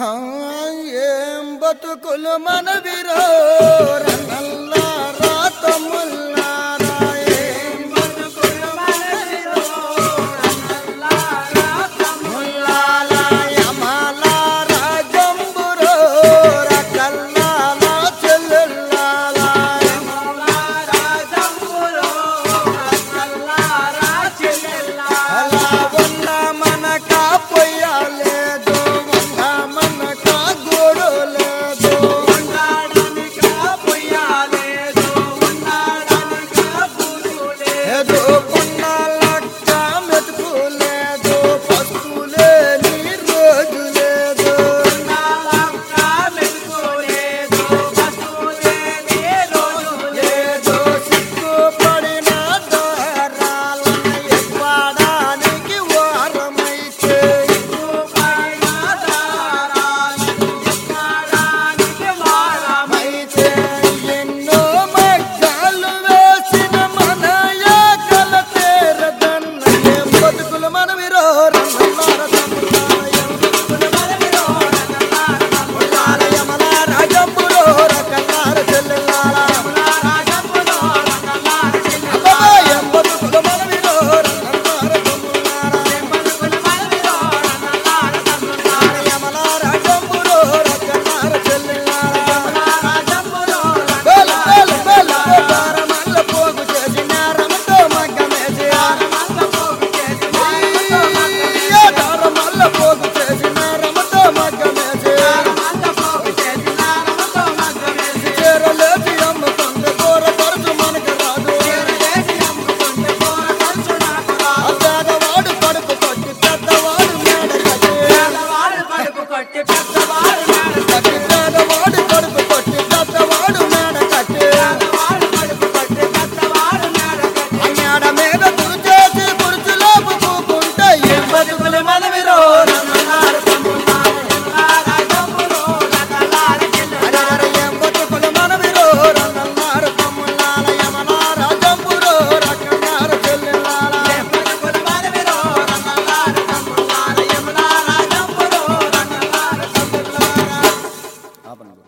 ఏం బతుకులు మనవిరో? రంగల్లా হেদো কন্যা பண்ணுங்க